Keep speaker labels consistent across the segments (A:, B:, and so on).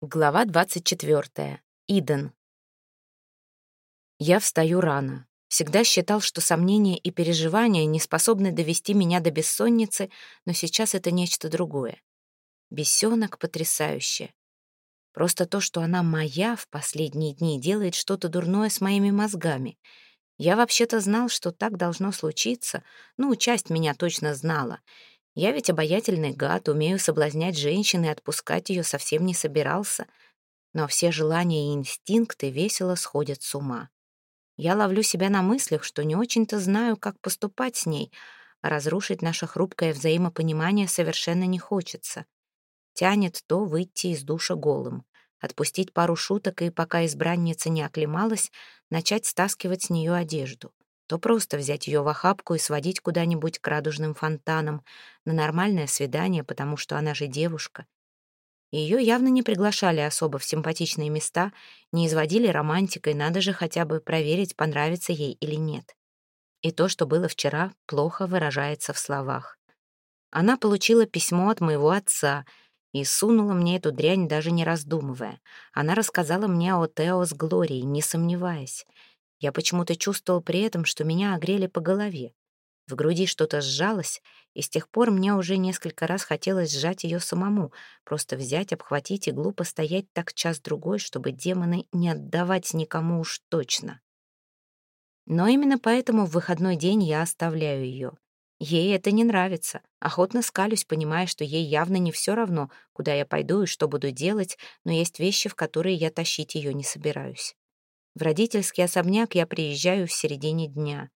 A: Глава 24. Иден. Я встаю рано. Всегда считал, что сомнения и переживания не способны довести меня до бессонницы, но сейчас это нечто другое. Бесенок потрясающе. Просто то, что она моя в последние дни, делает что-то дурное с моими мозгами. Я вообще-то знал, что так должно случиться. Ну, часть меня точно знала. Я ведь обаятельный гад, умею соблазнять женщин и отпускать ее совсем не собирался. Но все желания и инстинкты весело сходят с ума. Я ловлю себя на мыслях, что не очень-то знаю, как поступать с ней, а разрушить наше хрупкое взаимопонимание совершенно не хочется. Тянет то выйти из душа голым, отпустить пару шуток и, пока избранница не оклемалась, начать стаскивать с нее одежду то просто взять ее в охапку и сводить куда-нибудь к радужным фонтанам на нормальное свидание, потому что она же девушка. Ее явно не приглашали особо в симпатичные места, не изводили романтикой, надо же хотя бы проверить, понравится ей или нет. И то, что было вчера, плохо выражается в словах. Она получила письмо от моего отца и сунула мне эту дрянь, даже не раздумывая. Она рассказала мне о Тео с Глорией, не сомневаясь. Я почему-то чувствовал при этом, что меня огрели по голове. В груди что-то сжалось, и с тех пор мне уже несколько раз хотелось сжать ее самому, просто взять, обхватить и глупо стоять так час-другой, чтобы демоны не отдавать никому уж точно. Но именно поэтому в выходной день я оставляю ее. Ей это не нравится. Охотно скалюсь, понимая, что ей явно не все равно, куда я пойду и что буду делать, но есть вещи, в которые я тащить ее не собираюсь. В родительский особняк я приезжаю в середине дня.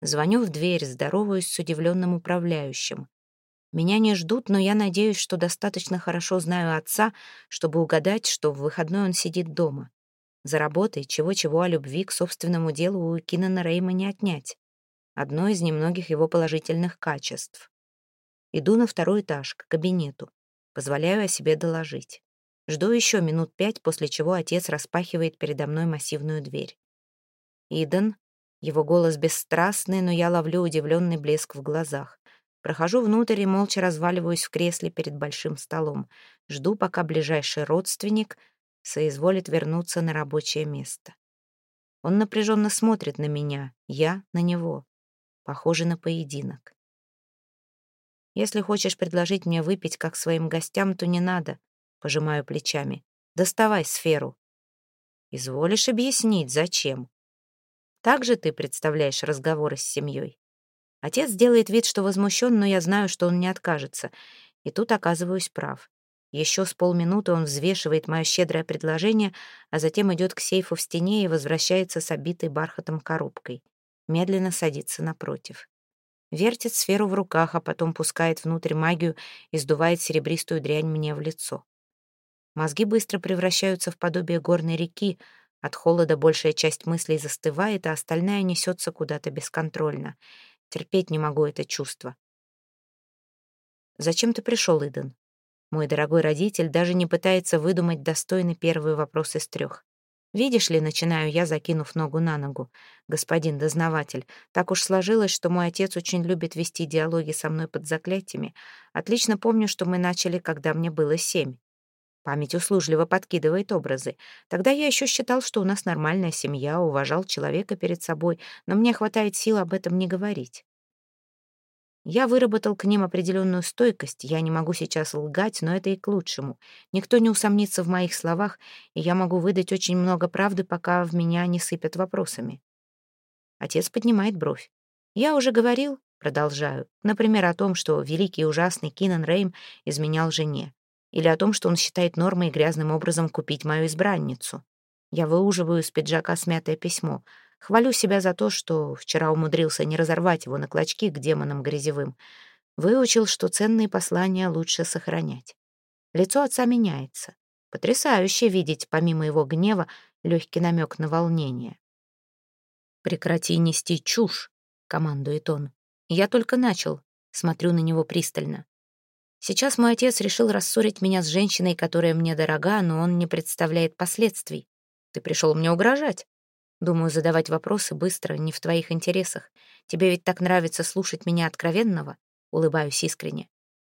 A: Звоню в дверь, здороваюсь с удивленным управляющим. Меня не ждут, но я надеюсь, что достаточно хорошо знаю отца, чтобы угадать, что в выходной он сидит дома. За работой чего-чего о любви к собственному делу у Кинана Рейма не отнять. Одно из немногих его положительных качеств. Иду на второй этаж, к кабинету. Позволяю о себе доложить. Жду еще минут пять, после чего отец распахивает передо мной массивную дверь. «Иден». Его голос бесстрастный, но я ловлю удивленный блеск в глазах. Прохожу внутрь и молча разваливаюсь в кресле перед большим столом. Жду, пока ближайший родственник соизволит вернуться на рабочее место. Он напряженно смотрит на меня, я на него. Похоже на поединок. Если хочешь предложить мне выпить как своим гостям, то не надо. Пожимаю плечами. Доставай сферу. Изволишь объяснить, зачем? Так же ты представляешь разговоры с семьей. Отец делает вид, что возмущен, но я знаю, что он не откажется. И тут оказываюсь прав. Еще с полминуты он взвешивает мое щедрое предложение, а затем идет к сейфу в стене и возвращается с обитой бархатом коробкой. Медленно садится напротив. Вертит сферу в руках, а потом пускает внутрь магию и сдувает серебристую дрянь мне в лицо. Мозги быстро превращаются в подобие горной реки, от холода большая часть мыслей застывает, а остальная несется куда-то бесконтрольно. Терпеть не могу это чувство. «Зачем ты пришел, Иден?» Мой дорогой родитель даже не пытается выдумать достойный первый вопрос из трех. «Видишь ли, начинаю я, закинув ногу на ногу. Господин дознаватель, так уж сложилось, что мой отец очень любит вести диалоги со мной под заклятиями. Отлично помню, что мы начали, когда мне было семь. Память услужливо подкидывает образы. Тогда я еще считал, что у нас нормальная семья, уважал человека перед собой, но мне хватает сил об этом не говорить. Я выработал к ним определенную стойкость, я не могу сейчас лгать, но это и к лучшему. Никто не усомнится в моих словах, и я могу выдать очень много правды, пока в меня не сыпят вопросами. Отец поднимает бровь. Я уже говорил, продолжаю, например, о том, что великий и ужасный Кинан Рейм изменял жене или о том, что он считает нормой грязным образом купить мою избранницу. Я выуживаю из пиджака смятое письмо. Хвалю себя за то, что вчера умудрился не разорвать его на клочки к демонам грязевым. Выучил, что ценные послания лучше сохранять. Лицо отца меняется. Потрясающе видеть, помимо его гнева, легкий намек на волнение. «Прекрати нести чушь», — командует он. Я только начал, смотрю на него пристально. Сейчас мой отец решил рассорить меня с женщиной, которая мне дорога, но он не представляет последствий. Ты пришел мне угрожать. Думаю, задавать вопросы быстро не в твоих интересах. Тебе ведь так нравится слушать меня откровенного. Улыбаюсь искренне.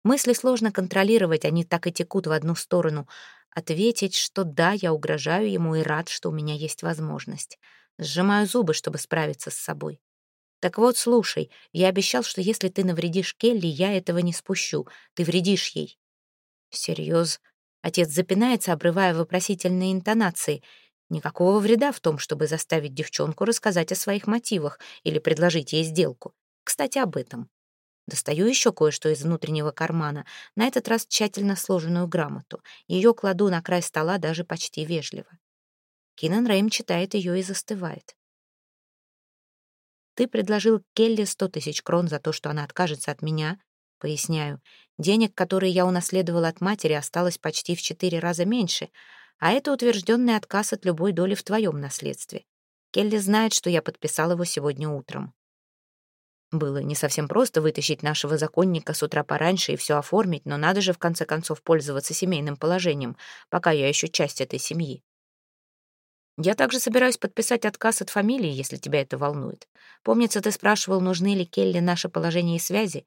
A: Мысли сложно контролировать, они так и текут в одну сторону. Ответить, что да, я угрожаю ему и рад, что у меня есть возможность. Сжимаю зубы, чтобы справиться с собой. Так вот, слушай, я обещал, что если ты навредишь Келли, я этого не спущу. Ты вредишь ей. Серьез. Отец запинается, обрывая вопросительные интонации. Никакого вреда в том, чтобы заставить девчонку рассказать о своих мотивах или предложить ей сделку. Кстати, об этом. Достаю еще кое-что из внутреннего кармана, на этот раз тщательно сложенную грамоту. Ее кладу на край стола даже почти вежливо. Кинан Рэйм читает ее и застывает. «Ты предложил Келли сто тысяч крон за то, что она откажется от меня», Поясняю, денег, которые я унаследовала от матери, осталось почти в четыре раза меньше, а это утвержденный отказ от любой доли в твоем наследстве. Келли знает, что я подписал его сегодня утром. Было не совсем просто вытащить нашего законника с утра пораньше и все оформить, но надо же в конце концов пользоваться семейным положением, пока я еще часть этой семьи. Я также собираюсь подписать отказ от фамилии, если тебя это волнует. Помнится, ты спрашивал, нужны ли Келли наше положение и связи.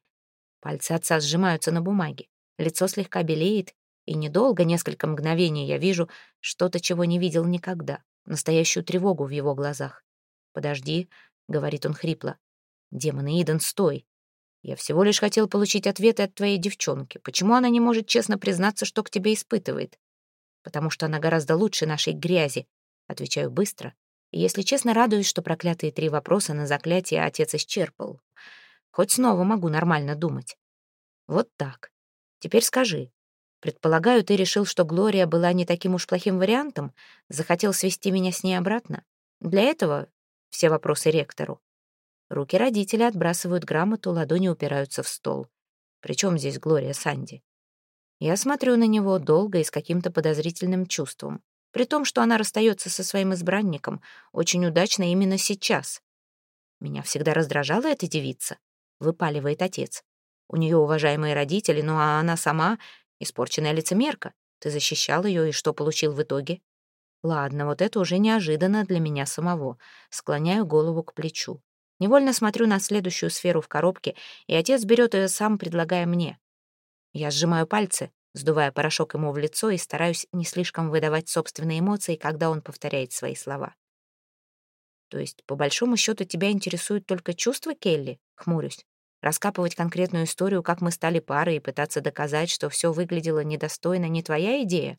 A: Пальцы отца сжимаются на бумаге. Лицо слегка белеет, и недолго, несколько мгновений, я вижу что-то, чего не видел никогда. Настоящую тревогу в его глазах. «Подожди», — говорит он хрипло. «Демон Иден, стой. Я всего лишь хотел получить ответы от твоей девчонки. Почему она не может честно признаться, что к тебе испытывает? Потому что она гораздо лучше нашей грязи. Отвечаю быстро. Если честно, радуюсь, что проклятые три вопроса на заклятие отец исчерпал. Хоть снова могу нормально думать. Вот так. Теперь скажи. Предполагаю, ты решил, что Глория была не таким уж плохим вариантом, захотел свести меня с ней обратно. Для этого все вопросы ректору. Руки родителя отбрасывают грамоту, ладони упираются в стол. Причем здесь Глория Санди? Я смотрю на него долго и с каким-то подозрительным чувством. При том, что она расстается со своим избранником, очень удачно именно сейчас. Меня всегда раздражала эта девица, выпаливает отец. У нее уважаемые родители, ну а она сама испорченная лицемерка. Ты защищал ее, и что получил в итоге? Ладно, вот это уже неожиданно для меня самого. Склоняю голову к плечу. Невольно смотрю на следующую сферу в коробке, и отец берет ее сам, предлагая мне. Я сжимаю пальцы, сдувая порошок ему в лицо и стараюсь не слишком выдавать собственные эмоции, когда он повторяет свои слова. «То есть, по большому счету, тебя интересуют только чувства, Келли?» — хмурюсь. «Раскапывать конкретную историю, как мы стали парой, и пытаться доказать, что все выглядело недостойно, не твоя идея?»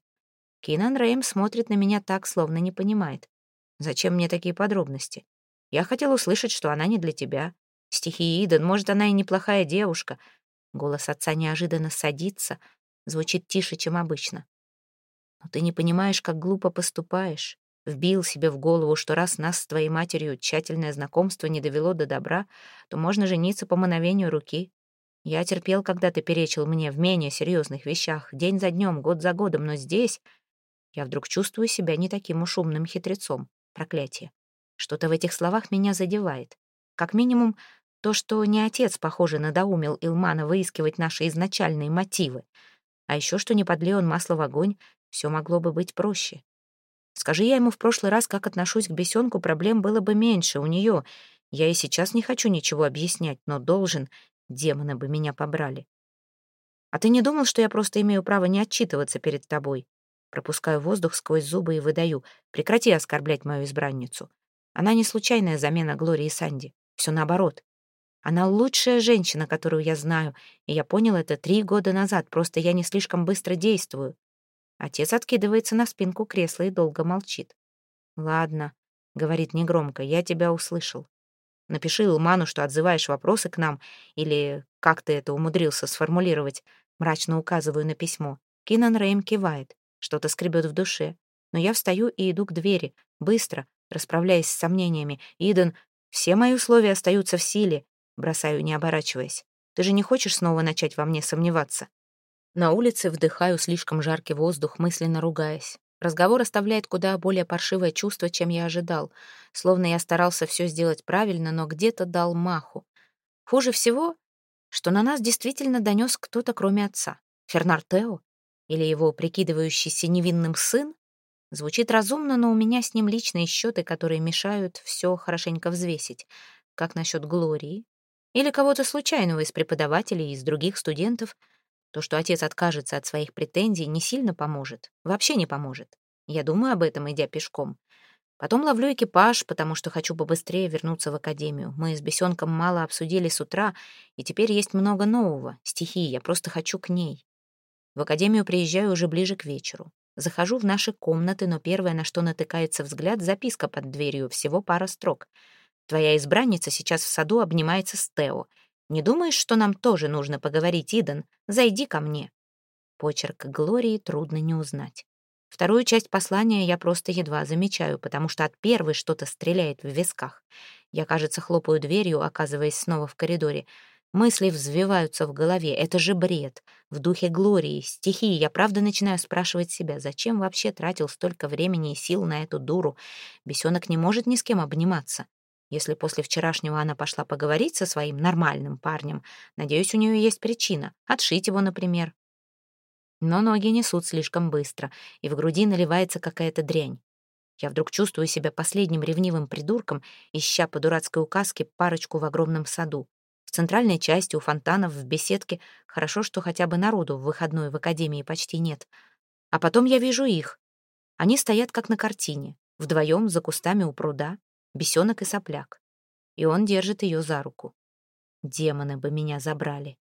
A: Кинан Рэйм смотрит на меня так, словно не понимает. «Зачем мне такие подробности? Я хотел услышать, что она не для тебя. Стихи Иден, может, она и неплохая девушка». Голос отца неожиданно садится, звучит тише, чем обычно. «Но ты не понимаешь, как глупо поступаешь. Вбил себе в голову, что раз нас с твоей матерью тщательное знакомство не довело до добра, то можно жениться по мановению руки. Я терпел, когда ты перечил мне в менее серьезных вещах, день за днем, год за годом, но здесь я вдруг чувствую себя не таким уж умным хитрецом. Проклятие. Что-то в этих словах меня задевает. Как минимум, то, что не отец, похоже, надоумил Илмана выискивать наши изначальные мотивы. А еще что не подли он масло в огонь, все могло бы быть проще. Скажи я ему в прошлый раз, как отношусь к бесенку, проблем было бы меньше у нее. Я и сейчас не хочу ничего объяснять, но должен. Демоны бы меня побрали. А ты не думал, что я просто имею право не отчитываться перед тобой? Пропускаю воздух сквозь зубы и выдаю. Прекрати оскорблять мою избранницу. Она не случайная замена Глории Санди. Все наоборот. Она лучшая женщина, которую я знаю, и я понял это три года назад, просто я не слишком быстро действую. Отец откидывается на спинку кресла и долго молчит. «Ладно», — говорит негромко, — «я тебя услышал. Напиши Илману, что отзываешь вопросы к нам, или как ты это умудрился сформулировать. Мрачно указываю на письмо. Кинан Рэйм кивает, что-то скребет в душе. Но я встаю и иду к двери, быстро, расправляясь с сомнениями. «Иден, все мои условия остаются в силе», — бросаю, не оборачиваясь. «Ты же не хочешь снова начать во мне сомневаться?» На улице вдыхаю слишком жаркий воздух, мысленно ругаясь. Разговор оставляет куда более паршивое чувство, чем я ожидал. Словно я старался все сделать правильно, но где-то дал маху. Хуже всего, что на нас действительно донес кто-то, кроме отца. Фернар Тео? Или его прикидывающийся невинным сын? Звучит разумно, но у меня с ним личные счеты, которые мешают все хорошенько взвесить. Как насчет Глории? Или кого-то случайного из преподавателей, из других студентов? То, что отец откажется от своих претензий, не сильно поможет. Вообще не поможет. Я думаю об этом, идя пешком. Потом ловлю экипаж, потому что хочу побыстрее вернуться в академию. Мы с бесенком мало обсудили с утра, и теперь есть много нового. Стихи, я просто хочу к ней. В академию приезжаю уже ближе к вечеру. Захожу в наши комнаты, но первое, на что натыкается взгляд, записка под дверью, всего пара строк. Твоя избранница сейчас в саду обнимается с Тео. Не думаешь, что нам тоже нужно поговорить, Иден? Зайди ко мне. Почерк Глории трудно не узнать. Вторую часть послания я просто едва замечаю, потому что от первой что-то стреляет в висках. Я, кажется, хлопаю дверью, оказываясь снова в коридоре. Мысли взвиваются в голове. Это же бред. В духе Глории, стихии. Я правда начинаю спрашивать себя, зачем вообще тратил столько времени и сил на эту дуру? Бесенок не может ни с кем обниматься. Если после вчерашнего она пошла поговорить со своим нормальным парнем, надеюсь, у нее есть причина. Отшить его, например. Но ноги несут слишком быстро, и в груди наливается какая-то дрянь. Я вдруг чувствую себя последним ревнивым придурком, ища по дурацкой указке парочку в огромном саду. В центральной части у фонтанов в беседке хорошо, что хотя бы народу в выходной в академии почти нет. А потом я вижу их. Они стоят как на картине, вдвоем за кустами у пруда, бесенок и сопляк. И он держит ее за руку. Демоны бы меня забрали.